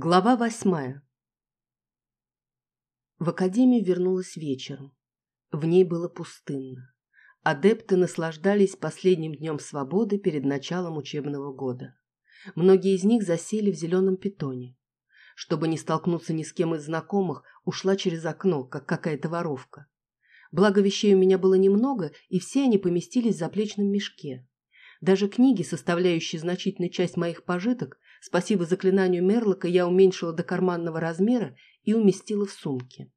Глава восьмая В академию вернулась вечером. В ней было пустынно. Адепты наслаждались последним днем свободы перед началом учебного года. Многие из них засели в зеленом питоне. Чтобы не столкнуться ни с кем из знакомых, ушла через окно, как какая-то воровка. Благо вещей у меня было немного, и все они поместились в заплечном мешке. Даже книги, составляющие значительную часть моих пожиток, спасибо заклинанию Мерлока, я уменьшила до карманного размера и уместила в сумке.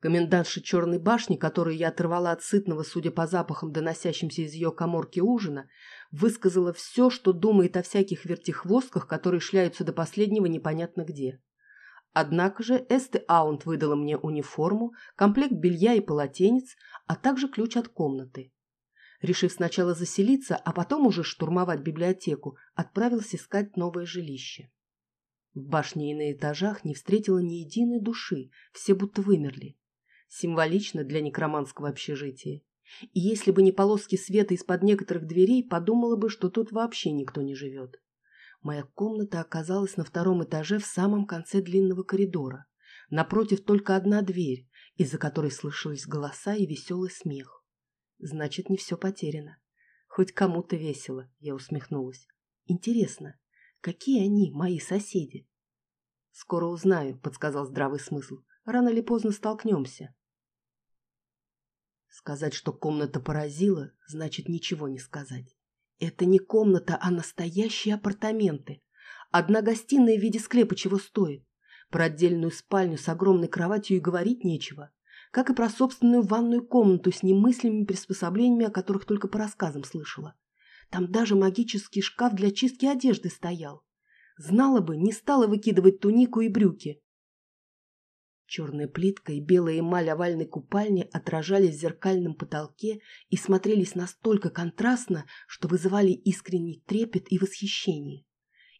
Комендантша Черной башни, которую я оторвала от сытного, судя по запахам, доносящимся из ее коморки ужина, высказала все, что думает о всяких вертихвостках, которые шляются до последнего непонятно где. Однако же Эсте Аунт выдала мне униформу, комплект белья и полотенец, а также ключ от комнаты решив сначала заселиться, а потом уже штурмовать библиотеку, отправился искать новое жилище. В башне и на этажах не встретила ни единой души, все будто вымерли. Символично для некроманского общежития. И если бы не полоски света из-под некоторых дверей, подумала бы, что тут вообще никто не живет. Моя комната оказалась на втором этаже в самом конце длинного коридора. Напротив только одна дверь, из-за которой слышались голоса и веселый смех. Значит, не все потеряно. Хоть кому-то весело, я усмехнулась. Интересно, какие они, мои соседи? Скоро узнаю, подсказал здравый смысл. Рано или поздно столкнемся. Сказать, что комната поразила, значит ничего не сказать. Это не комната, а настоящие апартаменты. Одна гостиная в виде склепа чего стоит. Про отдельную спальню с огромной кроватью и говорить нечего как и про собственную ванную комнату с немыслимыми приспособлениями, о которых только по рассказам слышала. Там даже магический шкаф для чистки одежды стоял. Знала бы, не стала выкидывать тунику и брюки. Черная плитка и белая эмаль овальной купальни отражались в зеркальном потолке и смотрелись настолько контрастно, что вызывали искренний трепет и восхищение.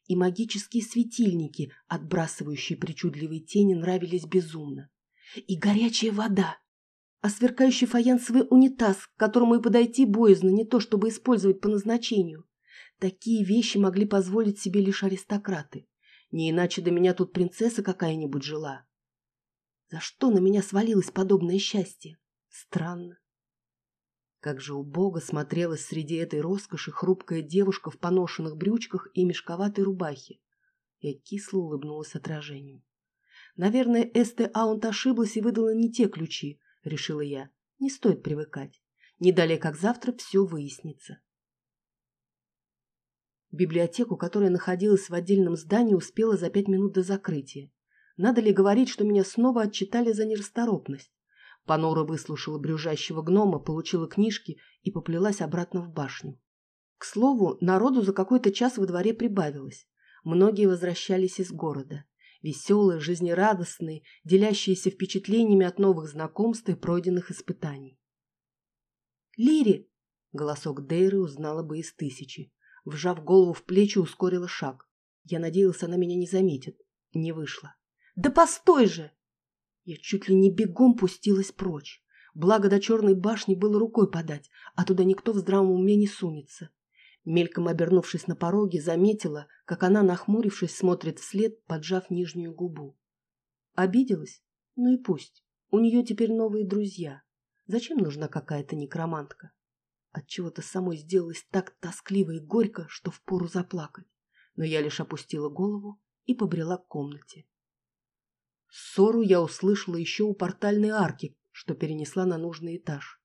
И магические светильники, отбрасывающие причудливые тени, нравились безумно и горячая вода, а сверкающий фаянсовый унитаз, к которому и подойти боязно, не то чтобы использовать по назначению. Такие вещи могли позволить себе лишь аристократы. Не иначе до меня тут принцесса какая-нибудь жила. За что на меня свалилось подобное счастье? Странно. Как же убого смотрелась среди этой роскоши хрупкая девушка в поношенных брючках и мешковатой рубахе. Я кисло улыбнулась отражению. Наверное, Эсте Аунт ошиблась и выдала не те ключи, решила я. Не стоит привыкать. Не далее, как завтра, все выяснится. Библиотеку, которая находилась в отдельном здании, успела за пять минут до закрытия. Надо ли говорить, что меня снова отчитали за нерасторопность? Панора выслушала брюжащего гнома, получила книжки и поплелась обратно в башню. К слову, народу за какой-то час во дворе прибавилось. Многие возвращались из города веселые, жизнерадостные, делящиеся впечатлениями от новых знакомств и пройденных испытаний. «Лири!» — голосок Дейры узнала бы из тысячи. Вжав голову в плечи, ускорила шаг. Я надеялась, она меня не заметит. Не вышло. «Да постой же!» Я чуть ли не бегом пустилась прочь. Благо до черной башни было рукой подать, а туда никто в здравом уме не сунется. Мельком обернувшись на пороге, заметила, как она, нахмурившись, смотрит вслед, поджав нижнюю губу. Обиделась? Ну и пусть. У нее теперь новые друзья. Зачем нужна какая-то некромантка? Отчего-то самой сделалось так тоскливо и горько, что впору заплакать. Но я лишь опустила голову и побрела к комнате. Ссору я услышала еще у портальной арки, что перенесла на нужный этаж.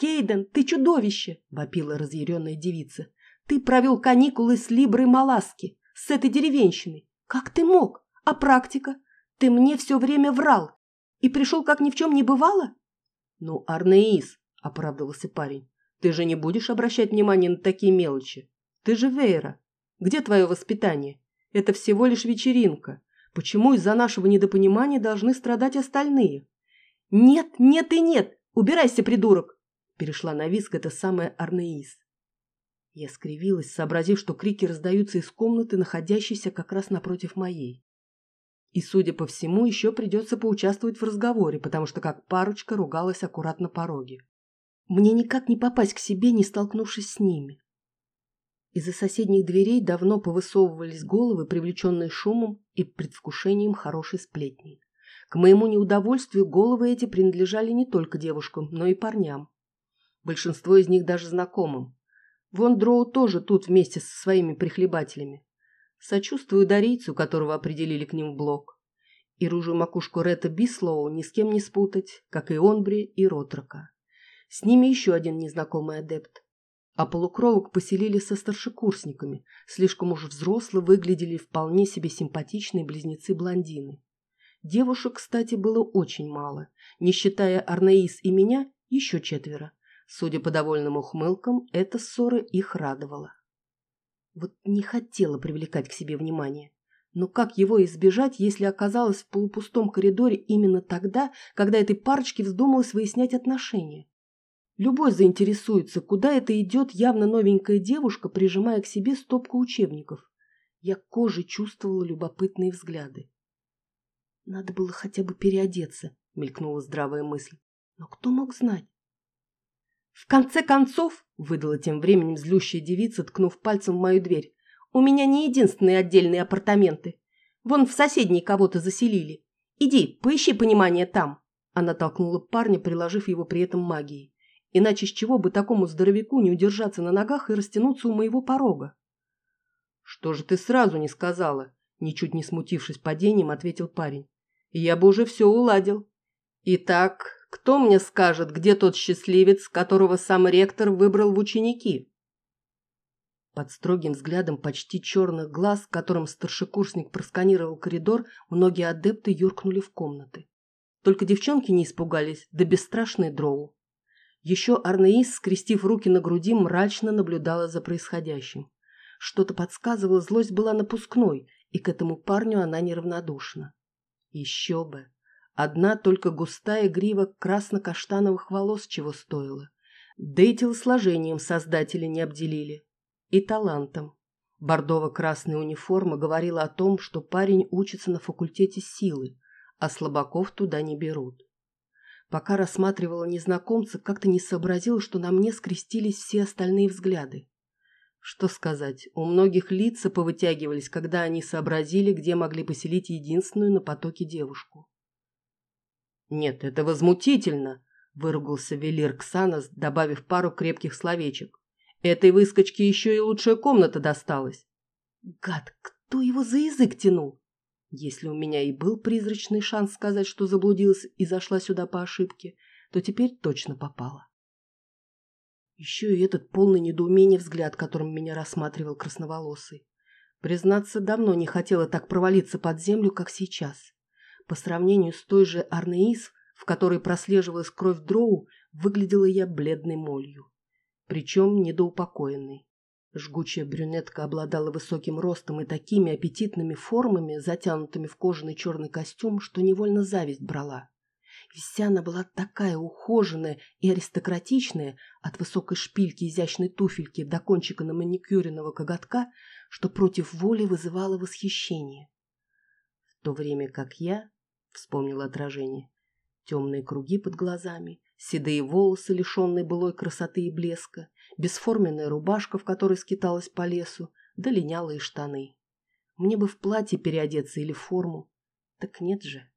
«Кейден, ты чудовище!» — вопила разъяренная девица. «Ты провел каникулы с Либрой Маласки, с этой деревенщиной. Как ты мог? А практика? Ты мне все время врал. И пришел, как ни в чем не бывало?» «Ну, Арнеис», — оправдывался парень, — «ты же не будешь обращать внимание на такие мелочи. Ты же Вейра. Где твое воспитание? Это всего лишь вечеринка. Почему из-за нашего недопонимания должны страдать остальные?» «Нет, нет и нет! Убирайся, придурок!» Перешла на виск эта самая Арнеис. Я скривилась, сообразив, что крики раздаются из комнаты, находящейся как раз напротив моей. И, судя по всему, еще придется поучаствовать в разговоре, потому что как парочка ругалась аккуратно пороге. Мне никак не попасть к себе, не столкнувшись с ними. Из-за соседних дверей давно повысовывались головы, привлеченные шумом и предвкушением хорошей сплетни. К моему неудовольствию головы эти принадлежали не только девушкам, но и парням. Большинство из них даже знакомым. Вон Дроу тоже тут вместе со своими прихлебателями. Сочувствую дарийцу, которого определили к ним в блок. И ружью макушку Ретта Бислоу ни с кем не спутать, как и Онбри и Ротрока. С ними еще один незнакомый адепт а полукровок поселили со старшекурсниками, слишком уж взрослые выглядели вполне себе симпатичные близнецы-блондины. Девушек, кстати, было очень мало, не считая Арнаис и меня, еще четверо. Судя по довольным ухмылкам, эта ссора их радовала. Вот не хотела привлекать к себе внимание. Но как его избежать, если оказалась в полупустом коридоре именно тогда, когда этой парочке вздумалось выяснять отношения? Любой заинтересуется, куда это идет явно новенькая девушка, прижимая к себе стопку учебников. Я кожей чувствовала любопытные взгляды. Надо было хотя бы переодеться, мелькнула здравая мысль. Но кто мог знать? В конце концов, выдала тем временем злющая девица, ткнув пальцем в мою дверь, у меня не единственные отдельные апартаменты. Вон в соседней кого-то заселили. Иди, поищи понимание там. Она толкнула парня, приложив его при этом магией. Иначе с чего бы такому здоровяку не удержаться на ногах и растянуться у моего порога? «Что же ты сразу не сказала?» Ничуть не смутившись падением, ответил парень. «Я бы уже все уладил. Итак, кто мне скажет, где тот счастливец, которого сам ректор выбрал в ученики?» Под строгим взглядом почти черных глаз, которым старшекурсник просканировал коридор, многие адепты юркнули в комнаты. Только девчонки не испугались, да бесстрашный дроу. Еще Арнеис, скрестив руки на груди, мрачно наблюдала за происходящим. Что-то подсказывало, злость была напускной, и к этому парню она неравнодушна. Еще бы! Одна только густая грива красно-каштановых волос чего стоила. Да и телосложением создатели не обделили. И талантом. Бордово-красная униформа говорила о том, что парень учится на факультете силы, а слабаков туда не берут. Пока рассматривала незнакомца, как-то не сообразила, что на мне скрестились все остальные взгляды. Что сказать, у многих лица повытягивались, когда они сообразили, где могли поселить единственную на потоке девушку. «Нет, это возмутительно!» – выругался Велир Ксанос, добавив пару крепких словечек. «Этой выскочке еще и лучшая комната досталась!» «Гад, кто его за язык тянул?» Если у меня и был призрачный шанс сказать, что заблудилась и зашла сюда по ошибке, то теперь точно попала. Еще и этот полный недоумения взгляд, которым меня рассматривал красноволосый. Признаться, давно не хотела так провалиться под землю, как сейчас. По сравнению с той же Арнеис, в которой прослеживалась кровь дроу, выглядела я бледной молью. Причем недоупокоенной. Жгучая брюнетка обладала высоким ростом и такими аппетитными формами, затянутыми в кожаный черный костюм, что невольно зависть брала. Вся она была такая ухоженная и аристократичная, от высокой шпильки изящной туфельки до кончика на маникюренного коготка, что против воли вызывала восхищение. В то время как я, вспомнила отражение, темные круги под глазами, седые волосы, лишенные былой красоты и блеска, бесформенная рубашка, в которой скиталась по лесу, да линялые штаны. Мне бы в платье переодеться или в форму. Так нет же.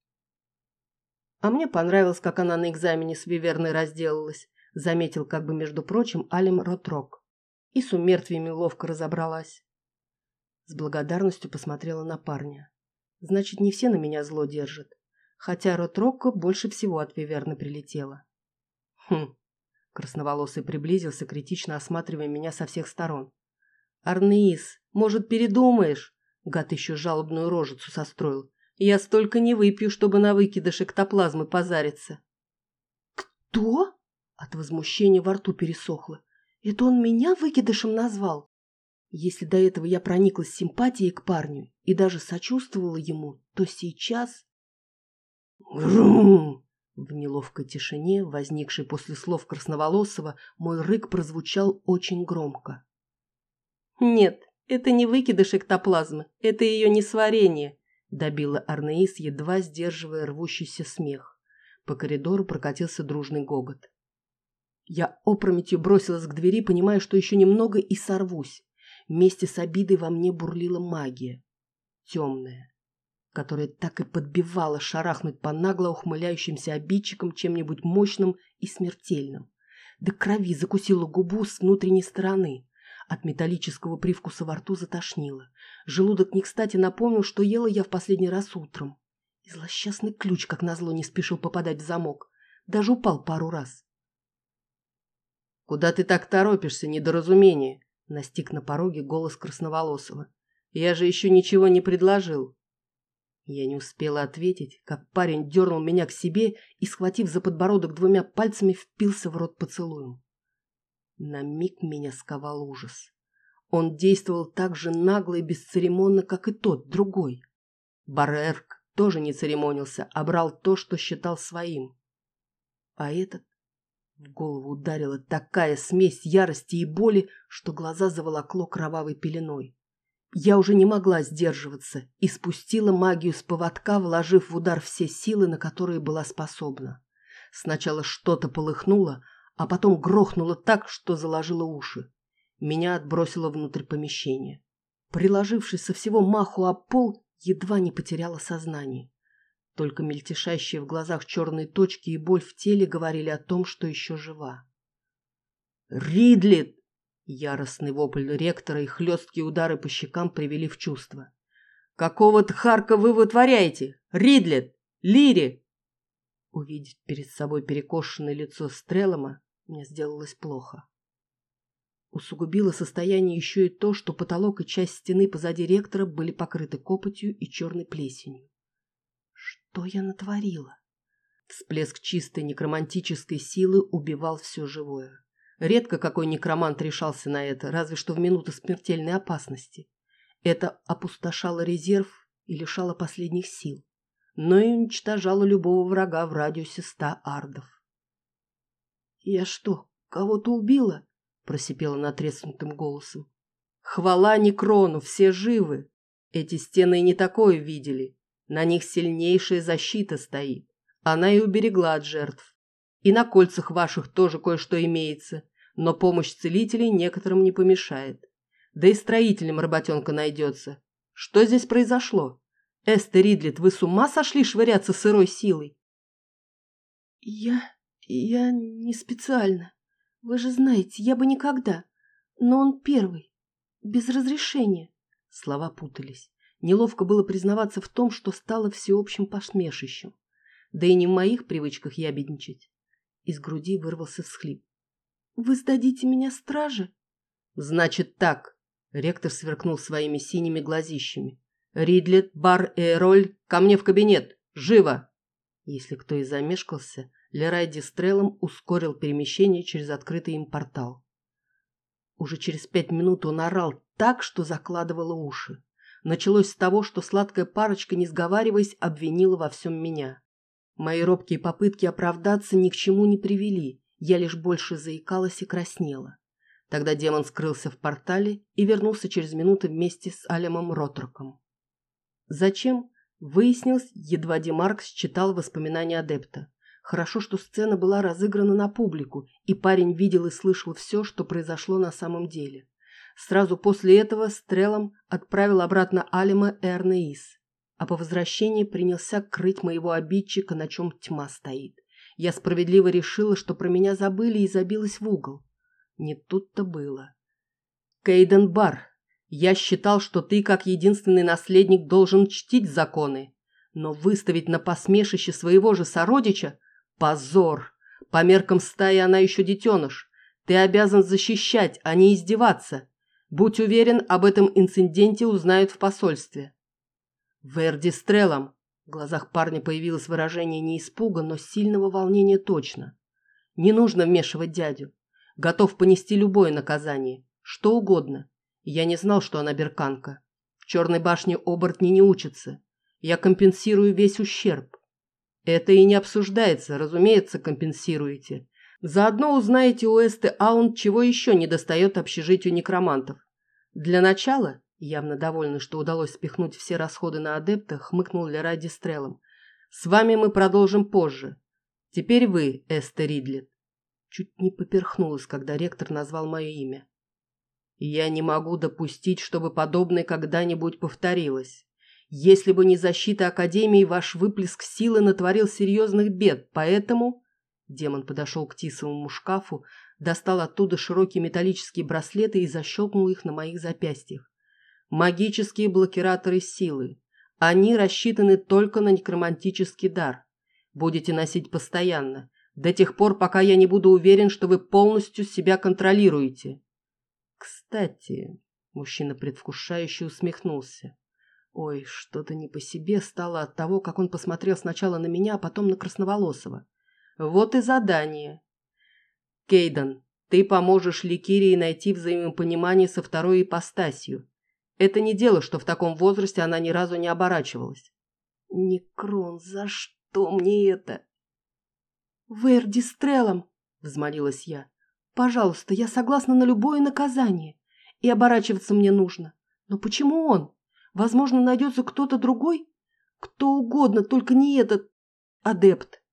А мне понравилось, как она на экзамене с Виверной разделалась, заметил как бы, между прочим, Алим Ротрок. И с умертвиями ловко разобралась. С благодарностью посмотрела на парня. Значит, не все на меня зло держат. Хотя Ротрокко больше всего от Виверны прилетела. Хм, Красноволосый приблизился, критично осматривая меня со всех сторон. «Арнеис, может, передумаешь?» Гад еще жалобную рожицу состроил. «Я столько не выпью, чтобы на выкидыш эктоплазмы позариться». «Кто?» От возмущения во рту пересохло. «Это он меня выкидышем назвал?» Если до этого я прониклась симпатией к парню и даже сочувствовала ему, то сейчас... «Грум!» В неловкой тишине, возникшей после слов Красноволосого, мой рык прозвучал очень громко. «Нет, это не выкидыш эктоплазмы, это ее несварение», добила Арнеис, едва сдерживая рвущийся смех. По коридору прокатился дружный гогот. Я опрометью бросилась к двери, понимая, что еще немного и сорвусь. Вместе с обидой во мне бурлила магия. Темная, которая так и подбивала шарахнуть по нагло ухмыляющимся обидчикам чем-нибудь мощным и смертельным. До крови закусила губу с внутренней стороны. От металлического привкуса во рту затошнило. Желудок не кстати напомнил, что ела я в последний раз утром. И злосчастный ключ, как назло, не спешил попадать в замок. Даже упал пару раз. «Куда ты так торопишься, недоразумение?» Настиг на пороге голос Красноволосого. «Я же еще ничего не предложил». Я не успела ответить, как парень дернул меня к себе и, схватив за подбородок двумя пальцами, впился в рот поцелуем. На миг меня сковал ужас. Он действовал так же нагло и бесцеремонно, как и тот, другой. Барерк тоже не церемонился, а брал то, что считал своим. А этот в голову ударила такая смесь ярости и боли, что глаза заволокло кровавой пеленой. Я уже не могла сдерживаться и спустила магию с поводка, вложив в удар все силы, на которые была способна. Сначала что-то полыхнуло, а потом грохнуло так, что заложило уши. Меня отбросило внутрь помещения. Приложившись со всего маху о пол, едва не потеряла сознание. Только мельтешащие в глазах черные точки и боль в теле говорили о том, что еще жива. «Ридлит!» Яростный вопль ректора и хлесткие удары по щекам привели в чувство. «Какого тхарка вы вытворяете? Ридлет! Лири!» Увидеть перед собой перекошенное лицо Стрелома мне сделалось плохо. Усугубило состояние еще и то, что потолок и часть стены позади ректора были покрыты копотью и черной плесенью. Что я натворила? Всплеск чистой некромантической силы убивал все живое. Редко какой некромант решался на это, разве что в минуты смертельной опасности. Это опустошало резерв и лишало последних сил, но и уничтожало любого врага в радиусе ста ардов. «Я что, кого-то убила?» – просипела натреснутым голосом. «Хвала Некрону, все живы! Эти стены и не такое видели. На них сильнейшая защита стоит. Она и уберегла от жертв. И на кольцах ваших тоже кое-что имеется, но помощь целителей некоторым не помешает. Да и строителям работенка найдется. Что здесь произошло? Эстер Ридлет, вы с ума сошли швыряться сырой силой? Я... я не специально. Вы же знаете, я бы никогда. Но он первый. Без разрешения. Слова путались. Неловко было признаваться в том, что стало всеобщим посмешищем. Да и не в моих привычках ябедничать. Из груди вырвался всхлип. «Вы сдадите меня страже?» «Значит так», — ректор сверкнул своими синими глазищами. «Ридлет, Бар Эроль, ко мне в кабинет! Живо!» Если кто и замешкался, Лерай Дистрелом ускорил перемещение через открытый им портал. Уже через пять минут он орал так, что закладывало уши. Началось с того, что сладкая парочка, не сговариваясь, обвинила во всем меня. Мои робкие попытки оправдаться ни к чему не привели, я лишь больше заикалась и краснела. Тогда демон скрылся в портале и вернулся через минуту вместе с Алемом Ротроком. Зачем? Выяснилось, едва Демарк считал воспоминания адепта. Хорошо, что сцена была разыграна на публику, и парень видел и слышал все, что произошло на самом деле. Сразу после этого Стрелом отправил обратно Алима Эрнеис, а по возвращении принялся крыть моего обидчика, на чем тьма стоит. Я справедливо решила, что про меня забыли и забилась в угол. Не тут-то было. Кейден Бар, я считал, что ты, как единственный наследник, должен чтить законы. Но выставить на посмешище своего же сородича – позор. По меркам стаи она еще детеныш. Ты обязан защищать, а не издеваться. Будь уверен, об этом инциденте узнают в посольстве. Верди Стрелом, в глазах парня появилось выражение не испуга, но сильного волнения точно. Не нужно вмешивать дядю. Готов понести любое наказание. Что угодно. Я не знал, что она берканка. В черной башне оборотни не учатся. Я компенсирую весь ущерб. Это и не обсуждается, разумеется, компенсируете. Заодно узнаете у Эсты Аун, чего еще не достает общежитию некромантов. Для начала Явно довольный, что удалось спихнуть все расходы на адепта, хмыкнул Лерай Дистрелом. «С вами мы продолжим позже. Теперь вы, Эстер Ридлет». Чуть не поперхнулась, когда ректор назвал мое имя. Я не могу допустить, чтобы подобное когда-нибудь повторилось. Если бы не защита Академии, ваш выплеск силы натворил серьезных бед, поэтому...» Демон подошел к тисовому шкафу, достал оттуда широкие металлические браслеты и защелкнул их на моих запястьях. Магические блокираторы силы. Они рассчитаны только на некромантический дар. Будете носить постоянно, до тех пор, пока я не буду уверен, что вы полностью себя контролируете. Кстати, мужчина предвкушающе усмехнулся. Ой, что-то не по себе стало от того, как он посмотрел сначала на меня, а потом на Красноволосого. Вот и задание. Кейден, ты поможешь Ликирии найти взаимопонимание со второй ипостасью. Это не дело, что в таком возрасте она ни разу не оборачивалась. Некрон, за что мне это? Верди Стрелом, взмолилась я. Пожалуйста, я согласна на любое наказание. И оборачиваться мне нужно. Но почему он? Возможно, найдется кто-то другой? Кто угодно, только не этот адепт.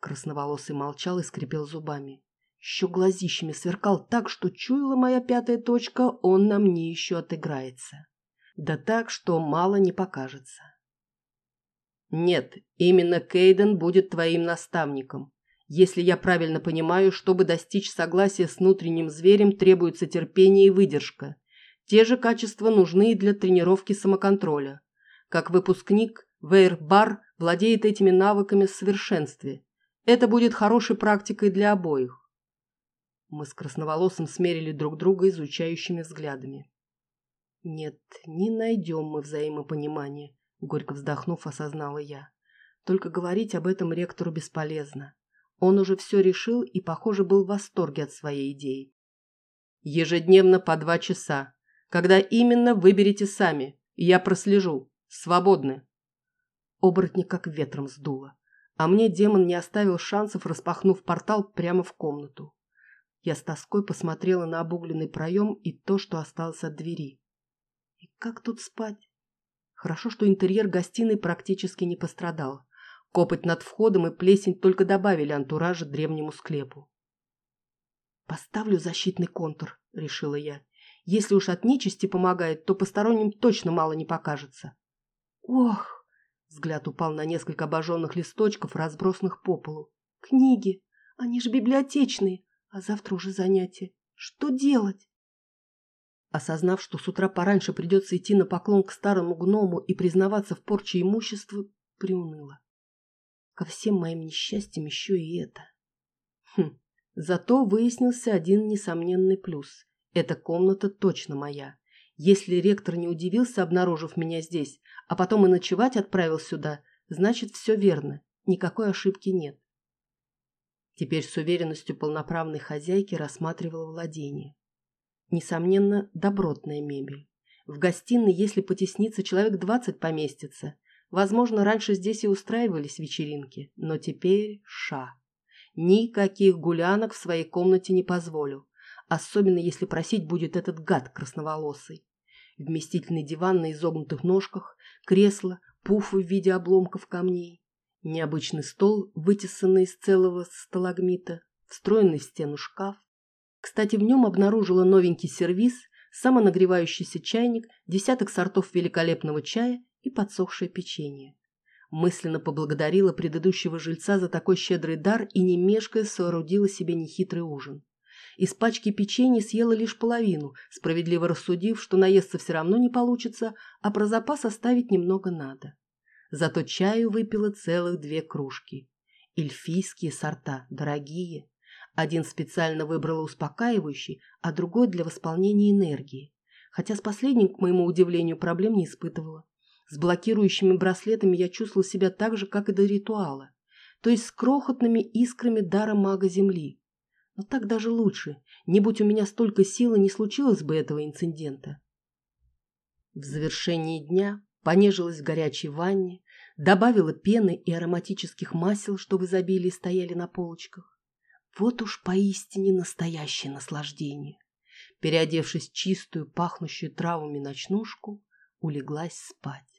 Красноволосый молчал и скрипел зубами. Еще глазищами сверкал так, что чуяла моя пятая точка, он на мне еще отыграется. Да так, что мало не покажется. Нет, именно Кейден будет твоим наставником. Если я правильно понимаю, чтобы достичь согласия с внутренним зверем, требуется терпение и выдержка. Те же качества нужны и для тренировки самоконтроля. Как выпускник, Вейр Бар владеет этими навыками в совершенстве. Это будет хорошей практикой для обоих. Мы с красноволосым смерили друг друга изучающими взглядами. «Нет, не найдем мы взаимопонимания», — горько вздохнув, осознала я. «Только говорить об этом ректору бесполезно. Он уже все решил и, похоже, был в восторге от своей идеи. Ежедневно по два часа. Когда именно, выберите сами. Я прослежу. Свободны». Оборотни как ветром сдуло. А мне демон не оставил шансов, распахнув портал прямо в комнату. Я с тоской посмотрела на обугленный проем и то, что осталось от двери. И как тут спать? Хорошо, что интерьер гостиной практически не пострадал. Копоть над входом и плесень только добавили антуража древнему склепу. «Поставлю защитный контур», — решила я. «Если уж от нечисти помогает, то посторонним точно мало не покажется». «Ох!» — взгляд упал на несколько обожженных листочков, разбросанных по полу. «Книги! Они же библиотечные! А завтра уже занятие. Что делать? Осознав, что с утра пораньше придется идти на поклон к старому гному и признаваться в порче имущества, приуныла. Ко всем моим несчастьям еще и это. Хм, зато выяснился один несомненный плюс. Эта комната точно моя. Если ректор не удивился, обнаружив меня здесь, а потом и ночевать отправил сюда, значит, все верно, никакой ошибки нет. Теперь с уверенностью полноправной хозяйки рассматривала владение. Несомненно, добротная мебель. В гостиной, если потесниться, человек двадцать поместится. Возможно, раньше здесь и устраивались вечеринки, но теперь ша. Никаких гулянок в своей комнате не позволю, особенно если просить будет этот гад красноволосый. Вместительный диван на изогнутых ножках, кресло, пуфы в виде обломков камней. Необычный стол, вытесанный из целого сталагмита, встроенный в стену шкаф. Кстати, в нем обнаружила новенький сервиз, самонагревающийся чайник, десяток сортов великолепного чая и подсохшее печенье. Мысленно поблагодарила предыдущего жильца за такой щедрый дар и, не соорудила себе нехитрый ужин. Из пачки печенья съела лишь половину, справедливо рассудив, что наесться все равно не получится, а про запас оставить немного надо. Зато чаю выпила целых две кружки. Эльфийские сорта, дорогие. Один специально выбрала успокаивающий, а другой для восполнения энергии. Хотя с последним, к моему удивлению, проблем не испытывала. С блокирующими браслетами я чувствовала себя так же, как и до ритуала. То есть с крохотными искрами дара мага Земли. Но так даже лучше. Не будь у меня столько силы, не случилось бы этого инцидента. В завершении дня понежилась в горячей ванне, добавила пены и ароматических масел, что в изобилии стояли на полочках. Вот уж поистине настоящее наслаждение. Переодевшись в чистую, пахнущую травами ночнушку, улеглась спать.